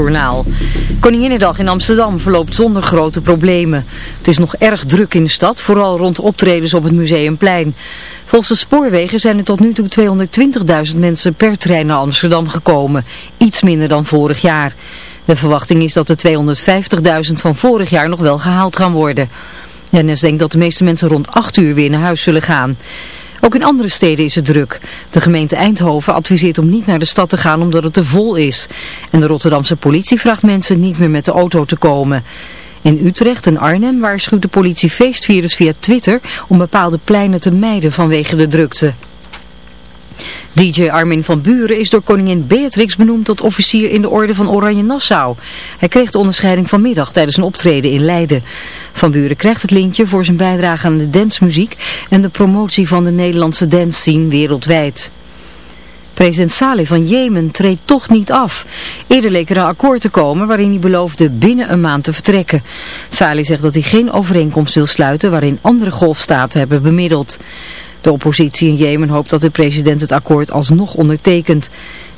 Journaal. Koninginnedag in Amsterdam verloopt zonder grote problemen. Het is nog erg druk in de stad, vooral rond optredens op het Museumplein. Volgens de spoorwegen zijn er tot nu toe 220.000 mensen per trein naar Amsterdam gekomen. Iets minder dan vorig jaar. De verwachting is dat de 250.000 van vorig jaar nog wel gehaald gaan worden. NS denkt dat de meeste mensen rond 8 uur weer naar huis zullen gaan. Ook in andere steden is het druk. De gemeente Eindhoven adviseert om niet naar de stad te gaan omdat het te vol is. En de Rotterdamse politie vraagt mensen niet meer met de auto te komen. In Utrecht en Arnhem waarschuwt de politie feestvirus via Twitter om bepaalde pleinen te mijden vanwege de drukte. DJ Armin van Buren is door koningin Beatrix benoemd tot officier in de orde van Oranje Nassau. Hij kreeg de onderscheiding vanmiddag tijdens een optreden in Leiden. Van Buren krijgt het lintje voor zijn bijdrage aan de dancemuziek en de promotie van de Nederlandse dance scene wereldwijd. President Saleh van Jemen treedt toch niet af. Eerder leek er een akkoord te komen waarin hij beloofde binnen een maand te vertrekken. Saleh zegt dat hij geen overeenkomst wil sluiten waarin andere golfstaten hebben bemiddeld. De oppositie in Jemen hoopt dat de president het akkoord alsnog ondertekent.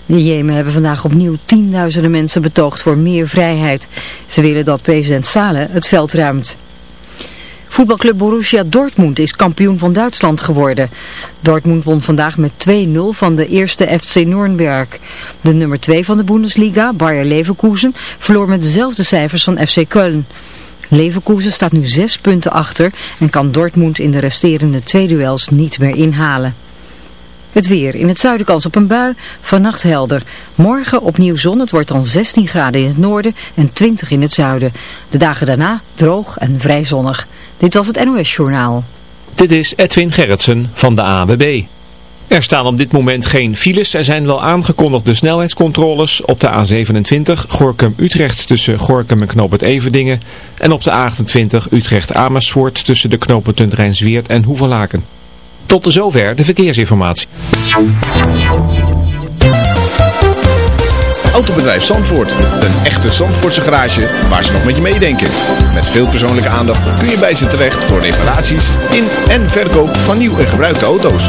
In Jemen hebben vandaag opnieuw tienduizenden mensen betoogd voor meer vrijheid. Ze willen dat president Saleh het veld ruimt. Voetbalclub Borussia Dortmund is kampioen van Duitsland geworden. Dortmund won vandaag met 2-0 van de eerste FC Nürnberg. De nummer 2 van de Bundesliga, Bayer Leverkusen, verloor met dezelfde cijfers van FC Köln. Leverkusen staat nu zes punten achter en kan Dortmund in de resterende twee duels niet meer inhalen. Het weer. In het zuiden kans op een bui. Vannacht helder. Morgen opnieuw zon. Het wordt dan 16 graden in het noorden en 20 in het zuiden. De dagen daarna droog en vrij zonnig. Dit was het NOS Journaal. Dit is Edwin Gerritsen van de AWB. Er staan op dit moment geen files. Er zijn wel aangekondigde snelheidscontroles op de A27 Gorkum-Utrecht tussen Gorkum en Knoop het Everdingen. En op de A28 Utrecht-Amersfoort tussen de knooppunten Rijnsweert en Hoevelaken. Tot zover de verkeersinformatie. Autobedrijf Zandvoort. Een echte Zandvoortse garage waar ze nog met je meedenken. Met veel persoonlijke aandacht kun je bij ze terecht voor reparaties in en verkoop van nieuw en gebruikte auto's.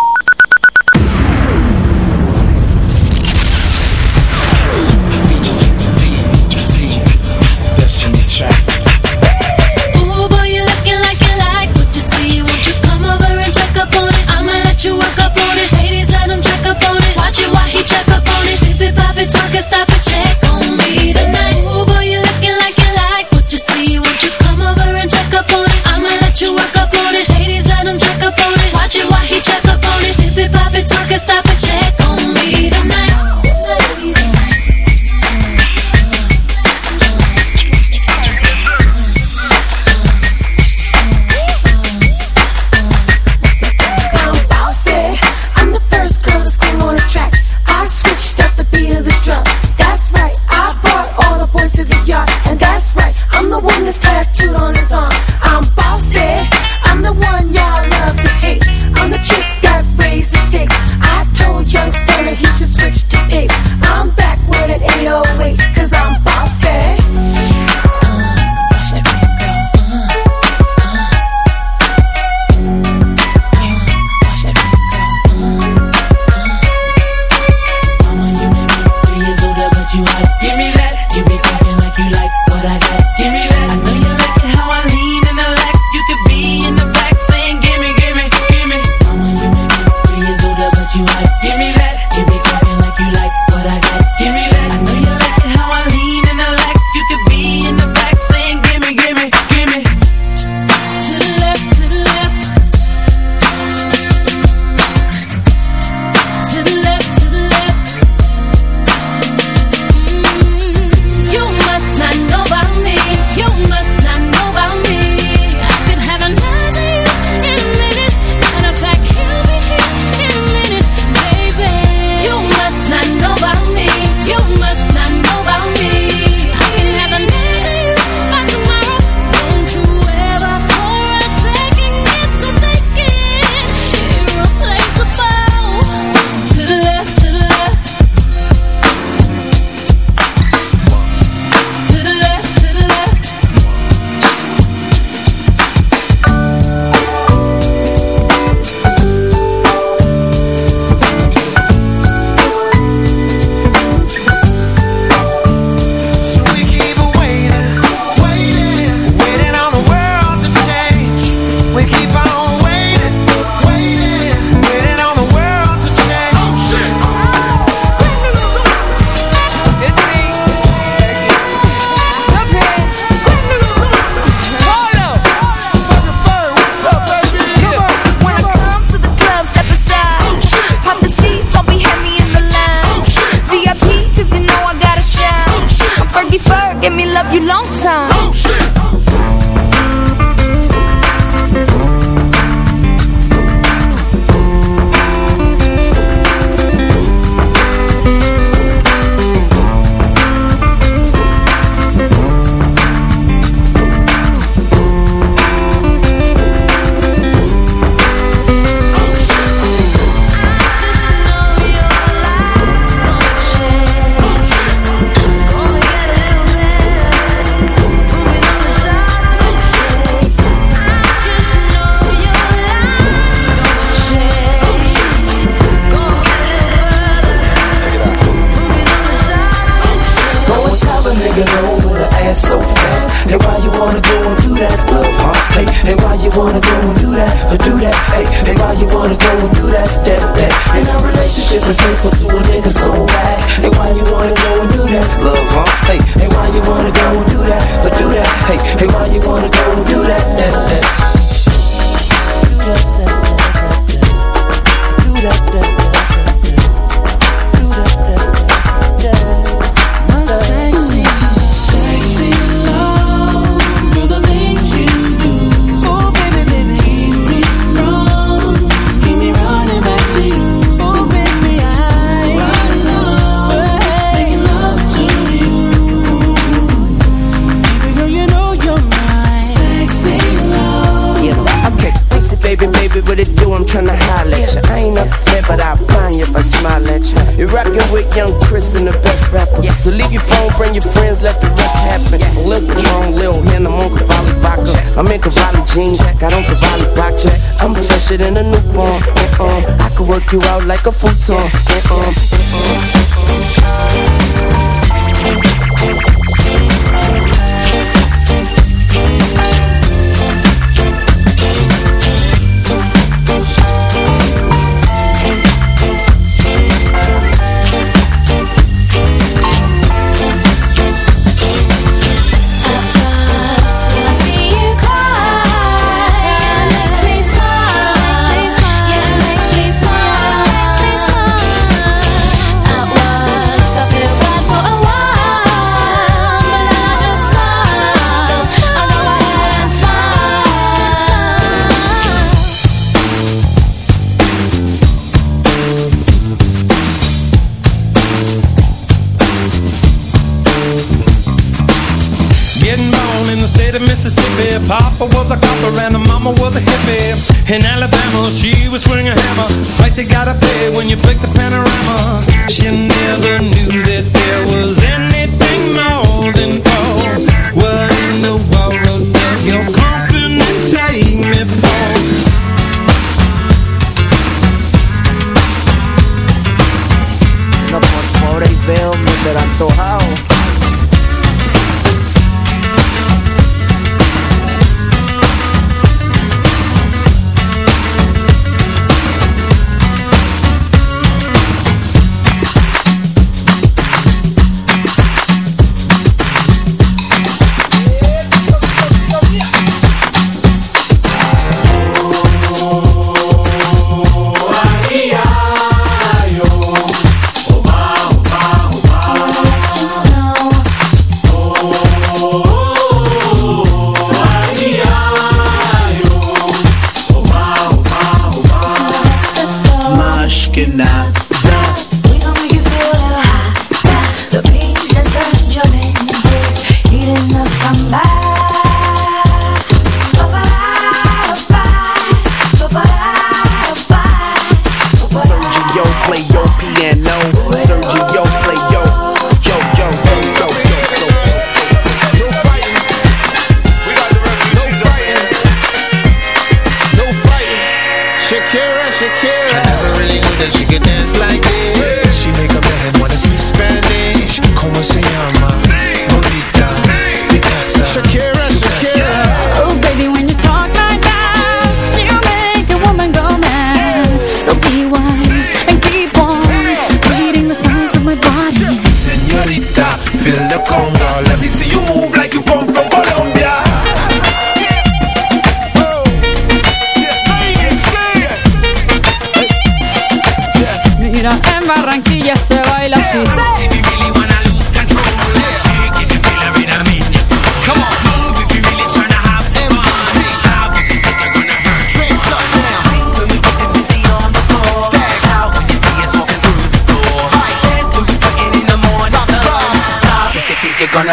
She was swinging a hammer, price you gotta pay when you pick the panorama. She never knew that there was anything more than.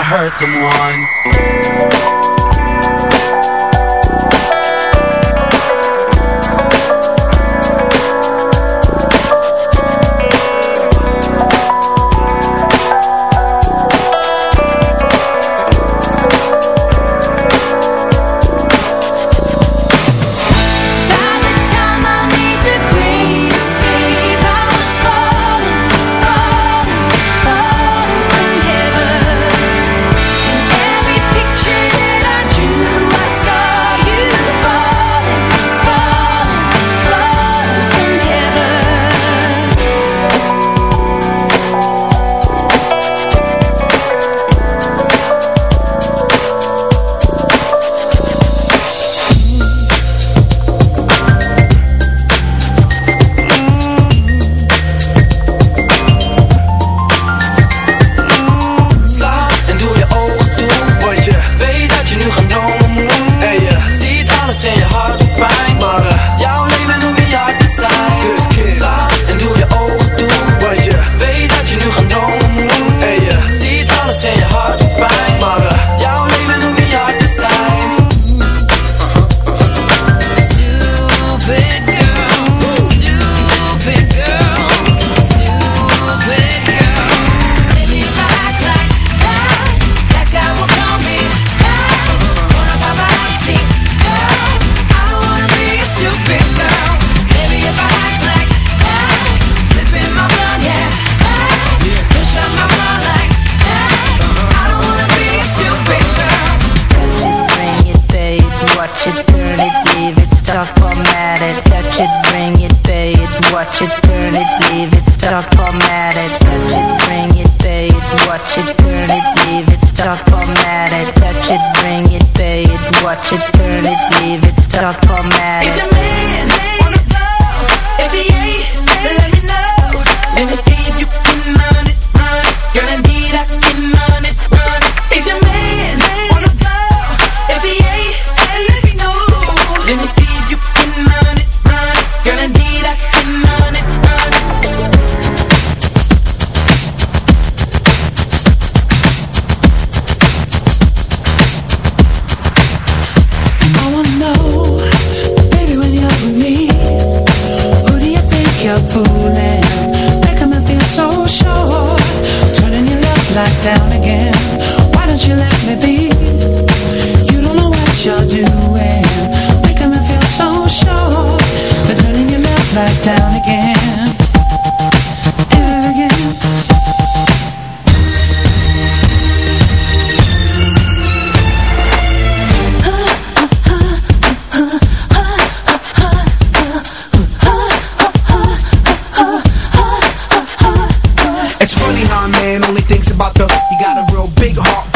Hurt someone.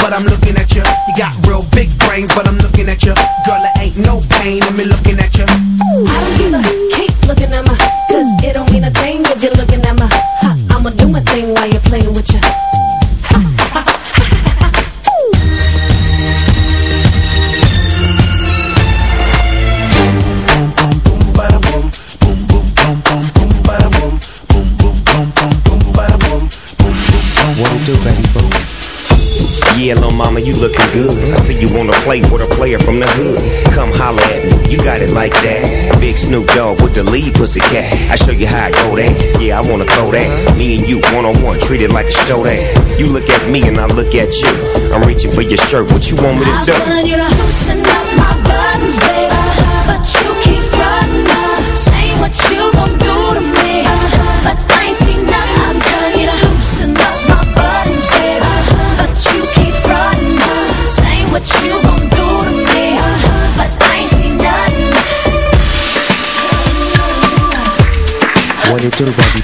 but I'm looking at you. You got real big brains, but I'm looking at you. Girl, it ain't no pain in me looking at you. Snoop Dogg with the lead pussy cat. I show you how I go that. Yeah, I wanna throw that. Me and you one on one, treat it like a show that. You look at me and I look at you. I'm reaching for your shirt. What you want me to do? 这个话题。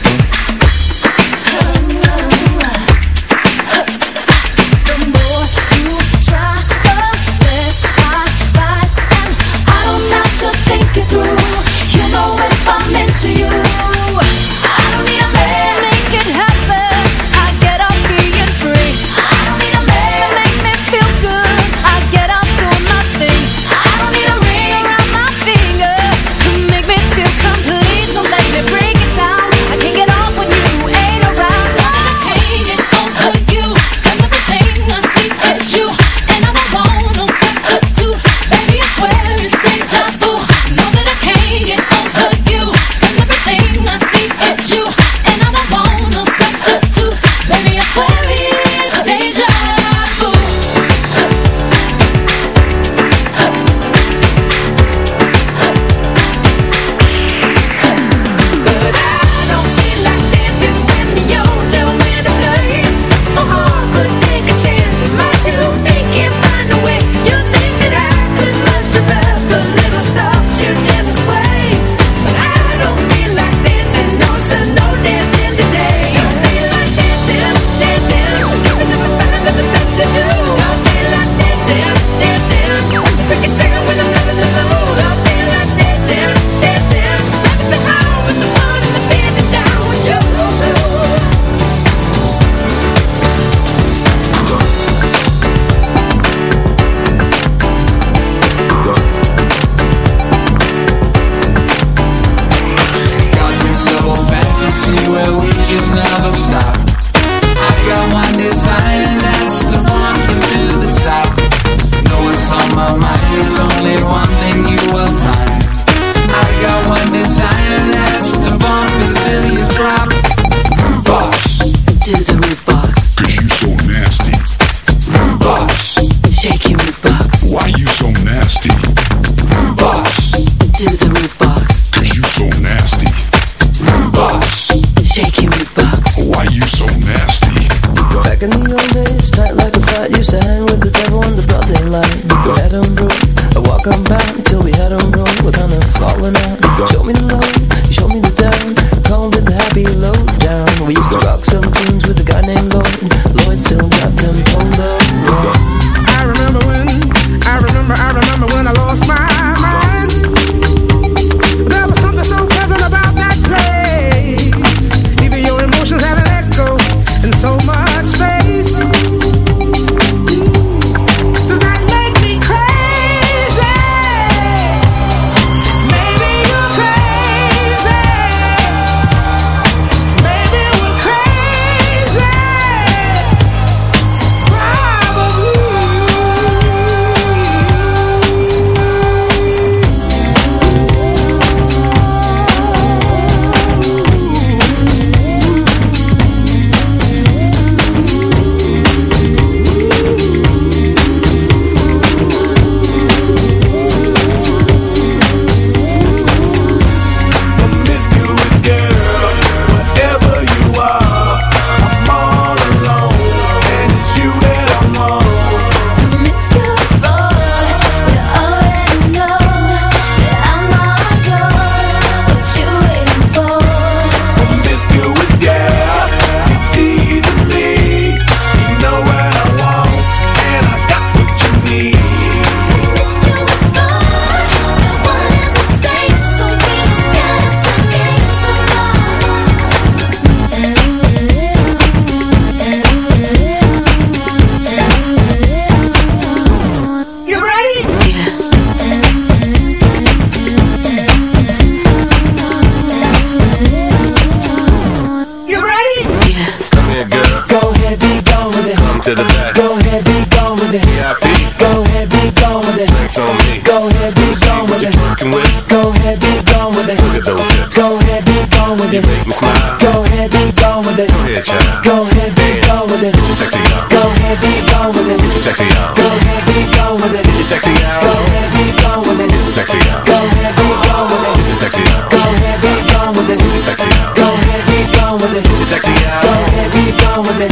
those hips. Go ahead, be gone with it. You make me smile. Go ahead, be gone with it. Go ahead, child. Go ahead, be gone with it. Get your sexy on. Go ahead, be gone with it. Get your sexy on. Go ahead, be gone with it. Get your sexy on. Go ahead, be gone with it. Get your sexy on. Go ahead, be gone with it. Get your sexy on. Go ahead, be gone with it. Get your sexy on. Go ahead, be gone with it. Get your sexy on. Go ahead, be gone with it.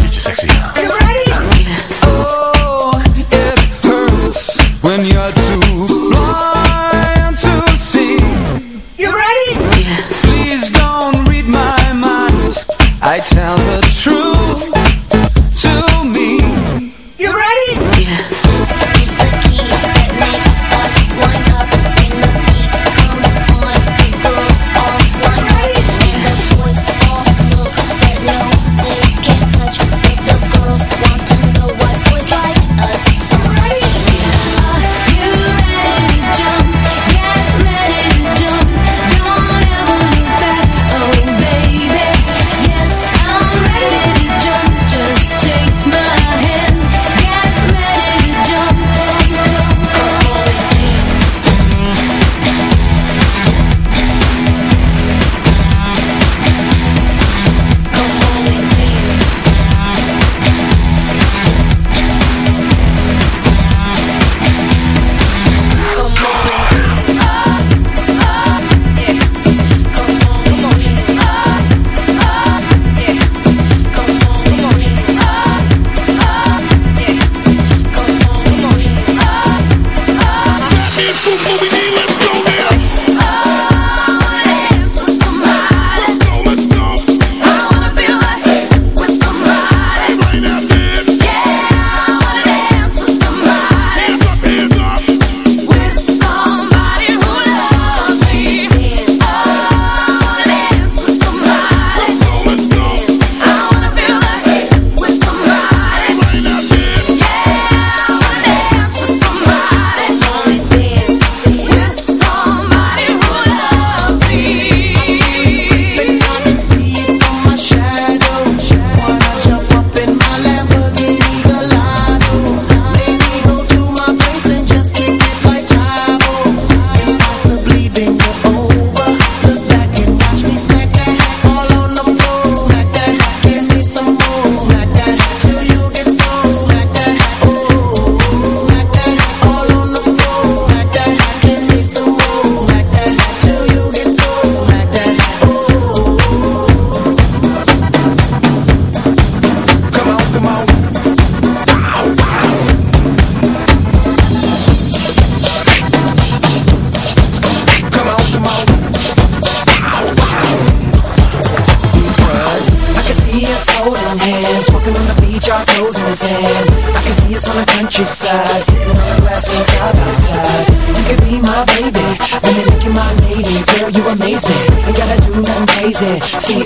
See.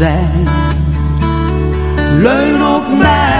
zijn. Leun op mij